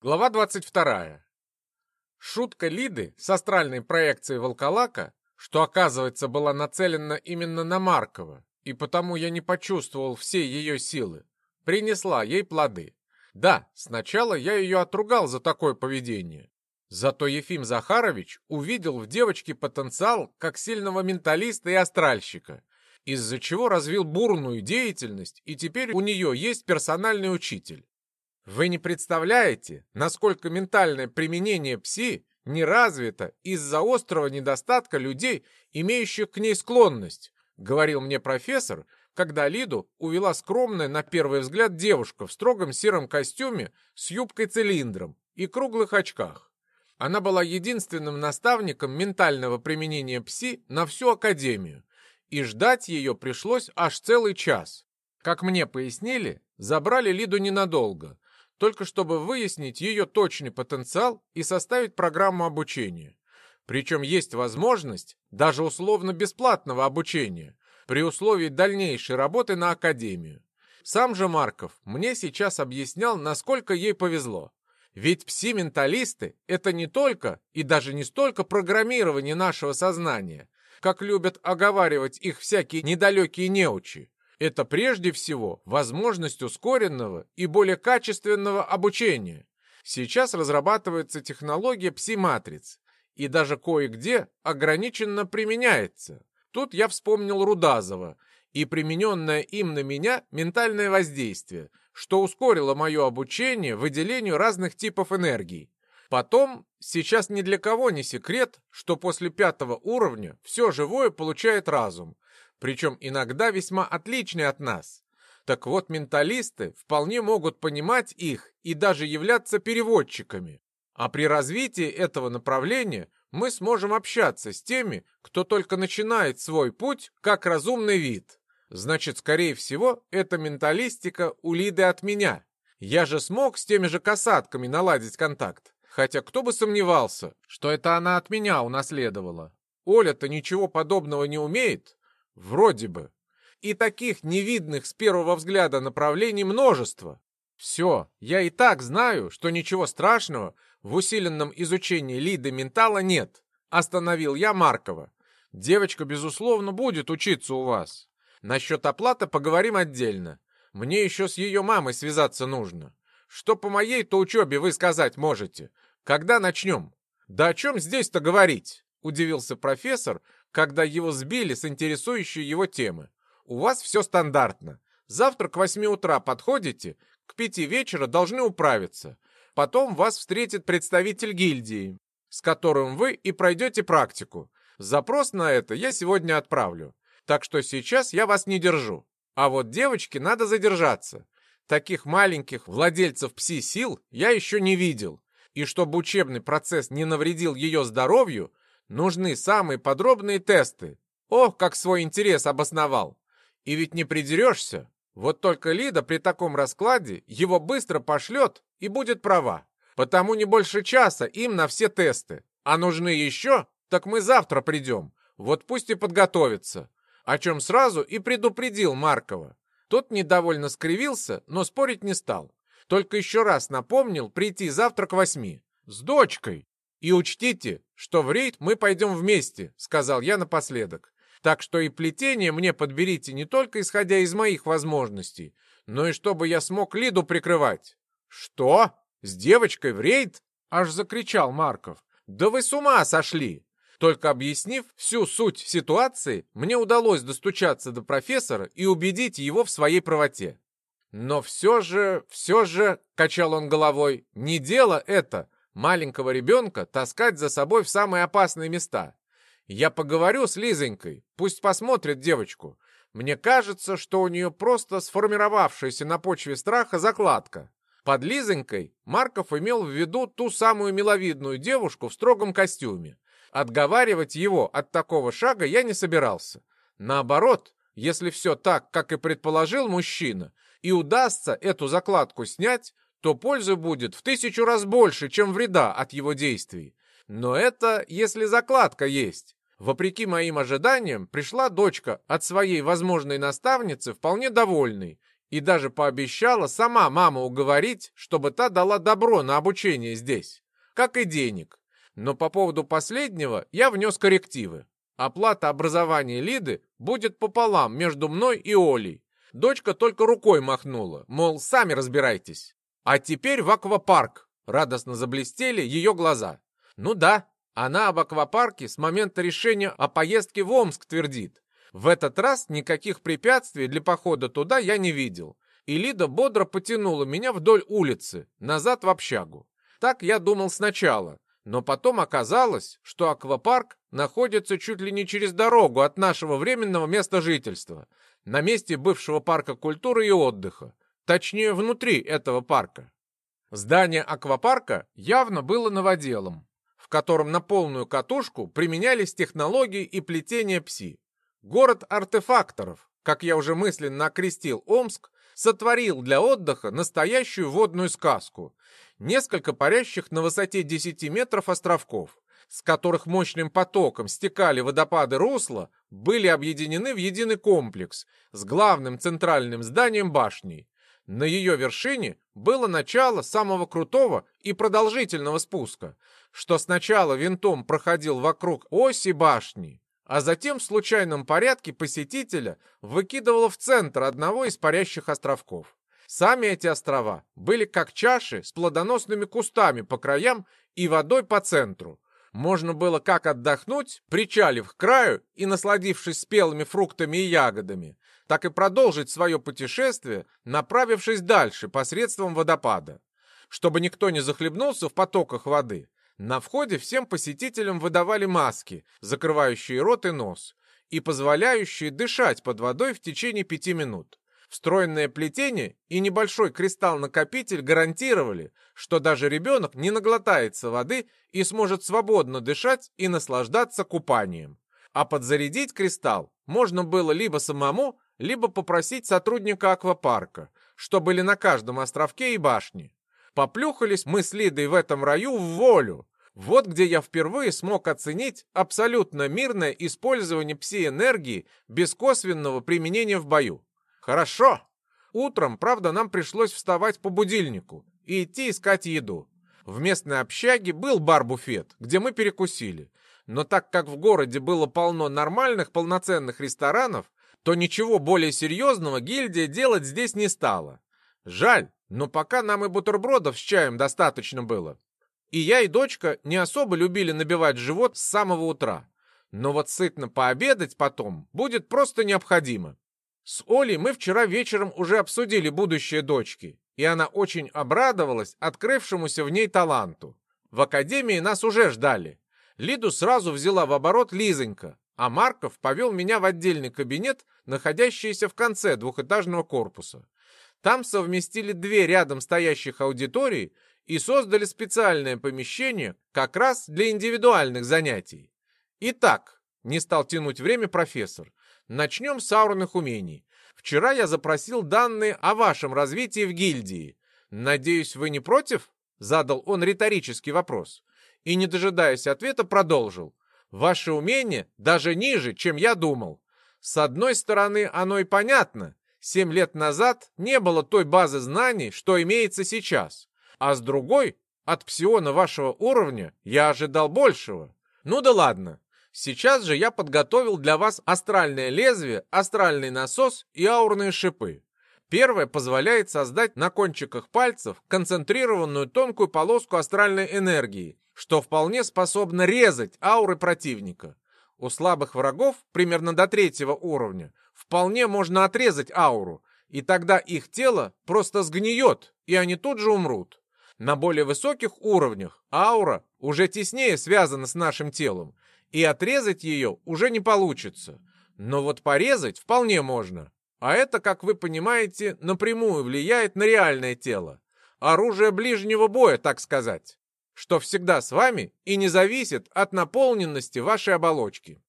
Глава 22. Шутка Лиды с астральной проекцией волколака, что, оказывается, была нацелена именно на Маркова, и потому я не почувствовал всей ее силы, принесла ей плоды. Да, сначала я ее отругал за такое поведение. Зато Ефим Захарович увидел в девочке потенциал как сильного менталиста и астральщика, из-за чего развил бурную деятельность, и теперь у нее есть персональный учитель. Вы не представляете, насколько ментальное применение пси не развито из-за острого недостатка людей, имеющих к ней склонность, говорил мне профессор, когда Лиду увела скромная на первый взгляд девушка в строгом сером костюме с юбкой-цилиндром и круглых очках. Она была единственным наставником ментального применения пси на всю академию, и ждать ее пришлось аж целый час. Как мне пояснили, забрали Лиду ненадолго — только чтобы выяснить ее точный потенциал и составить программу обучения. Причем есть возможность даже условно-бесплатного обучения при условии дальнейшей работы на Академию. Сам же Марков мне сейчас объяснял, насколько ей повезло. Ведь пси-менталисты — это не только и даже не столько программирование нашего сознания, как любят оговаривать их всякие недалекие неучи. Это прежде всего возможность ускоренного и более качественного обучения. Сейчас разрабатывается технология пси-матриц, и даже кое-где ограниченно применяется. Тут я вспомнил Рудазова и примененное им на меня ментальное воздействие, что ускорило мое обучение выделению разных типов энергии. Потом, сейчас ни для кого не секрет, что после пятого уровня все живое получает разум, причем иногда весьма отличные от нас. Так вот, менталисты вполне могут понимать их и даже являться переводчиками. А при развитии этого направления мы сможем общаться с теми, кто только начинает свой путь как разумный вид. Значит, скорее всего, это менталистика у Лиды от меня. Я же смог с теми же касатками наладить контакт. Хотя кто бы сомневался, что это она от меня унаследовала. Оля-то ничего подобного не умеет. Вроде бы. И таких невидных с первого взгляда направлений множество. Все, я и так знаю, что ничего страшного в усиленном изучении Лиды Ментала нет. Остановил я Маркова. Девочка, безусловно, будет учиться у вас. Насчет оплаты поговорим отдельно. Мне еще с ее мамой связаться нужно. Что по моей-то учебе вы сказать можете? Когда начнем? Да о чем здесь-то говорить? Удивился профессор, когда его сбили с интересующей его темы. У вас все стандартно. Завтра к восьми утра подходите, к пяти вечера должны управиться. Потом вас встретит представитель гильдии, с которым вы и пройдете практику. Запрос на это я сегодня отправлю. Так что сейчас я вас не держу. А вот девочке надо задержаться. Таких маленьких владельцев пси-сил я еще не видел. И чтобы учебный процесс не навредил ее здоровью, Нужны самые подробные тесты. Ох, как свой интерес обосновал. И ведь не придерешься. Вот только Лида при таком раскладе его быстро пошлет и будет права. Потому не больше часа им на все тесты. А нужны еще? Так мы завтра придем. Вот пусть и подготовится. О чем сразу и предупредил Маркова. Тот недовольно скривился, но спорить не стал. Только еще раз напомнил прийти завтра к восьми. С дочкой. «И учтите, что в рейд мы пойдем вместе», — сказал я напоследок. «Так что и плетение мне подберите не только исходя из моих возможностей, но и чтобы я смог Лиду прикрывать». «Что? С девочкой в рейд?» — аж закричал Марков. «Да вы с ума сошли!» Только объяснив всю суть ситуации, мне удалось достучаться до профессора и убедить его в своей правоте. Но все же, все же, — качал он головой, — не дело это маленького ребенка таскать за собой в самые опасные места. Я поговорю с Лизонькой, пусть посмотрит девочку. Мне кажется, что у нее просто сформировавшаяся на почве страха закладка. Под Лизонькой Марков имел в виду ту самую миловидную девушку в строгом костюме. Отговаривать его от такого шага я не собирался. Наоборот, если все так, как и предположил мужчина, и удастся эту закладку снять, то пользы будет в тысячу раз больше, чем вреда от его действий. Но это если закладка есть. Вопреки моим ожиданиям, пришла дочка от своей возможной наставницы вполне довольной И даже пообещала сама мама уговорить, чтобы та дала добро на обучение здесь, как и денег. Но по поводу последнего я внес коррективы. Оплата образования Лиды будет пополам между мной и Олей. Дочка только рукой махнула, мол, сами разбирайтесь. А теперь в аквапарк. Радостно заблестели ее глаза. Ну да, она об аквапарке с момента решения о поездке в Омск твердит. В этот раз никаких препятствий для похода туда я не видел. И Лида бодро потянула меня вдоль улицы, назад в общагу. Так я думал сначала, но потом оказалось, что аквапарк находится чуть ли не через дорогу от нашего временного места жительства, на месте бывшего парка культуры и отдыха, точнее внутри этого парка. Здание аквапарка явно было новоделом, в котором на полную катушку применялись технологии и плетения пси. Город артефакторов, как я уже мысленно окрестил Омск, сотворил для отдыха настоящую водную сказку. Несколько парящих на высоте 10 метров островков, с которых мощным потоком стекали водопады русла, были объединены в единый комплекс с главным центральным зданием башней. На ее вершине было начало самого крутого и продолжительного спуска, что сначала винтом проходил вокруг оси башни, а затем в случайном порядке посетителя выкидывало в центр одного из парящих островков. Сами эти острова были как чаши с плодоносными кустами по краям и водой по центру. Можно было как отдохнуть, причалив к краю и насладившись спелыми фруктами и ягодами, так и продолжить свое путешествие, направившись дальше посредством водопада. Чтобы никто не захлебнулся в потоках воды, на входе всем посетителям выдавали маски, закрывающие рот и нос, и позволяющие дышать под водой в течение пяти минут. Встроенное плетение и небольшой кристалл-накопитель гарантировали, что даже ребенок не наглотается воды и сможет свободно дышать и наслаждаться купанием. А подзарядить кристалл можно было либо самому, либо попросить сотрудника аквапарка, что были на каждом островке и башне. Поплюхались мы с Лидой в этом раю в волю. Вот где я впервые смог оценить абсолютно мирное использование пси-энергии без косвенного применения в бою. Хорошо. Утром, правда, нам пришлось вставать по будильнику и идти искать еду. В местной общаге был бар-буфет, где мы перекусили. Но так как в городе было полно нормальных полноценных ресторанов, то ничего более серьезного гильдия делать здесь не стала. Жаль, но пока нам и бутербродов с чаем достаточно было. И я, и дочка не особо любили набивать живот с самого утра. Но вот сытно пообедать потом будет просто необходимо. С Олей мы вчера вечером уже обсудили будущее дочки, и она очень обрадовалась открывшемуся в ней таланту. В академии нас уже ждали. Лиду сразу взяла в оборот Лизонька, а Марков повел меня в отдельный кабинет, находящийся в конце двухэтажного корпуса. Там совместили две рядом стоящих аудитории и создали специальное помещение как раз для индивидуальных занятий. Итак, не стал тянуть время профессор, начнем с аурных умений. Вчера я запросил данные о вашем развитии в гильдии. Надеюсь, вы не против? Задал он риторический вопрос. И, не дожидаясь ответа, продолжил. Ваше умение даже ниже, чем я думал. С одной стороны, оно и понятно. Семь лет назад не было той базы знаний, что имеется сейчас. А с другой, от псиона вашего уровня я ожидал большего. Ну да ладно. Сейчас же я подготовил для вас астральное лезвие, астральный насос и аурные шипы. Первое позволяет создать на кончиках пальцев концентрированную тонкую полоску астральной энергии, что вполне способно резать ауры противника. У слабых врагов, примерно до третьего уровня, вполне можно отрезать ауру, и тогда их тело просто сгниет, и они тут же умрут. На более высоких уровнях аура уже теснее связана с нашим телом, и отрезать ее уже не получится. Но вот порезать вполне можно. А это, как вы понимаете, напрямую влияет на реальное тело. Оружие ближнего боя, так сказать. Что всегда с вами и не зависит от наполненности вашей оболочки.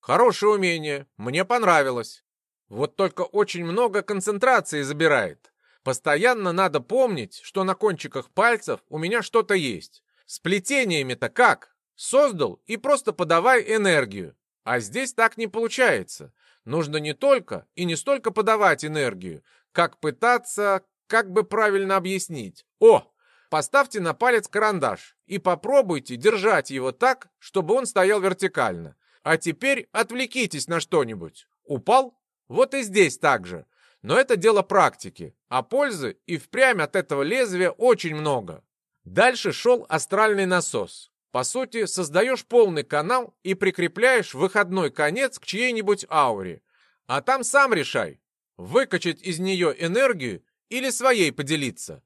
Хорошее умение, мне понравилось. Вот только очень много концентрации забирает. Постоянно надо помнить, что на кончиках пальцев у меня что-то есть. С плетениями-то как? Создал и просто подавай энергию. А здесь так не получается. Нужно не только и не столько подавать энергию, Как пытаться, как бы правильно объяснить? О, поставьте на палец карандаш и попробуйте держать его так, чтобы он стоял вертикально. А теперь отвлекитесь на что-нибудь. Упал? Вот и здесь так же. Но это дело практики, а пользы и впрямь от этого лезвия очень много. Дальше шел астральный насос. По сути, создаешь полный канал и прикрепляешь выходной конец к чьей-нибудь ауре. А там сам решай, выкачать из нее энергию или своей поделиться.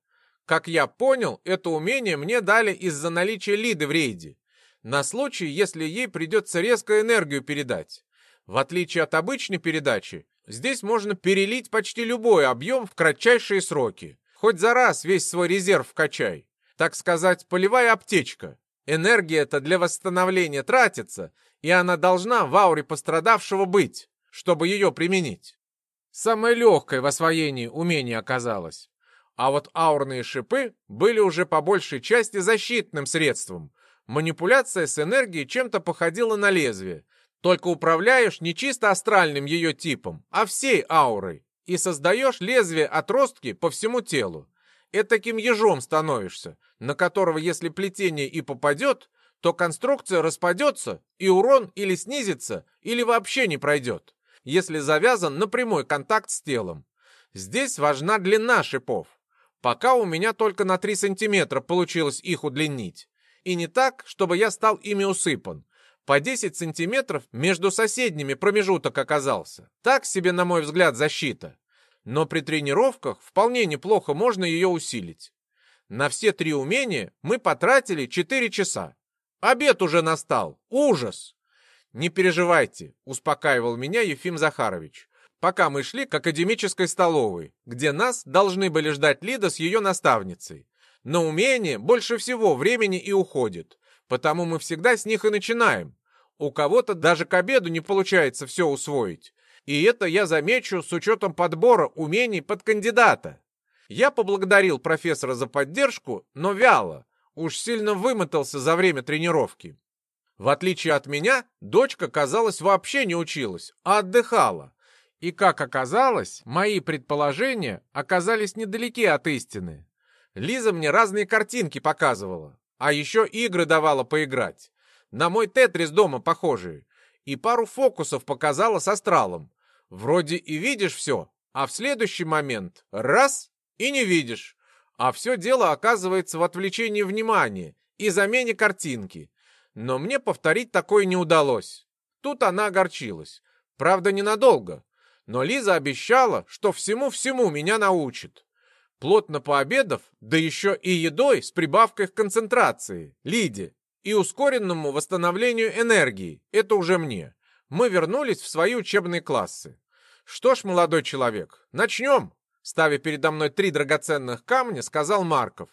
Как я понял, это умение мне дали из-за наличия Лиды в рейде. На случай, если ей придется резко энергию передать. В отличие от обычной передачи, Здесь можно перелить почти любой объем в кратчайшие сроки. Хоть за раз весь свой резерв вкачай. Так сказать, полевая аптечка. Энергия-то для восстановления тратится, и она должна в ауре пострадавшего быть, чтобы ее применить. Самое легкое в освоении умение оказалось. А вот аурные шипы были уже по большей части защитным средством. Манипуляция с энергией чем-то походила на лезвие, только управляешь не чисто астральным ее типом, а всей аурой, и создаешь лезвие отростки по всему телу. Этаким ежом становишься, на которого если плетение и попадет, то конструкция распадется, и урон или снизится, или вообще не пройдет, если завязан на прямой контакт с телом. Здесь важна длина шипов. Пока у меня только на 3 сантиметра получилось их удлинить. И не так, чтобы я стал ими усыпан, по 10 сантиметров между соседними промежуток оказался. Так себе, на мой взгляд, защита. Но при тренировках вполне неплохо можно ее усилить. На все три умения мы потратили 4 часа. Обед уже настал. Ужас! Не переживайте, успокаивал меня Ефим Захарович. Пока мы шли к академической столовой, где нас должны были ждать Лида с ее наставницей. На умение больше всего времени и уходит, потому мы всегда с них и начинаем, у кого-то даже к обеду не получается все усвоить. И это я замечу с учетом подбора умений под кандидата. Я поблагодарил профессора за поддержку, но вяло. Уж сильно вымотался за время тренировки. В отличие от меня, дочка, казалось, вообще не училась, а отдыхала. И, как оказалось, мои предположения оказались недалеки от истины. Лиза мне разные картинки показывала, а еще игры давала поиграть на мой тетрис дома похожие, и пару фокусов показала с астралом. Вроде и видишь все, а в следующий момент раз и не видишь. А все дело оказывается в отвлечении внимания и замене картинки. Но мне повторить такое не удалось. Тут она огорчилась. Правда, ненадолго. Но Лиза обещала, что всему-всему меня научит. Плотно пообедав, да еще и едой с прибавкой в концентрации, Лиде, и ускоренному восстановлению энергии. Это уже мне. Мы вернулись в свои учебные классы. Что ж, молодой человек, начнем. Ставя передо мной три драгоценных камня, сказал Марков.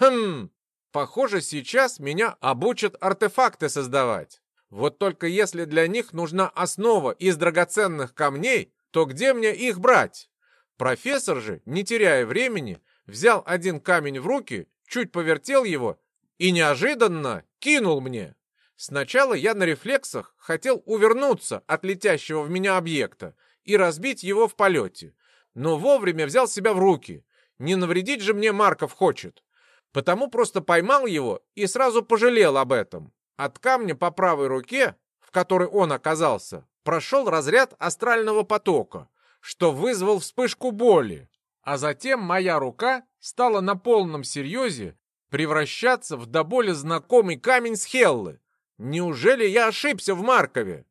Хм, похоже, сейчас меня обучат артефакты создавать. Вот только если для них нужна основа из драгоценных камней, то где мне их брать? Профессор же, не теряя времени, взял один камень в руки, чуть повертел его и неожиданно кинул мне. Сначала я на рефлексах хотел увернуться от летящего в меня объекта и разбить его в полете, но вовремя взял себя в руки. Не навредить же мне Марков хочет. Потому просто поймал его и сразу пожалел об этом. От камня по правой руке, в которой он оказался, прошел разряд астрального потока, что вызвал вспышку боли. А затем моя рука стала на полном серьезе превращаться в до боли знакомый камень с Хеллы. Неужели я ошибся в Маркове?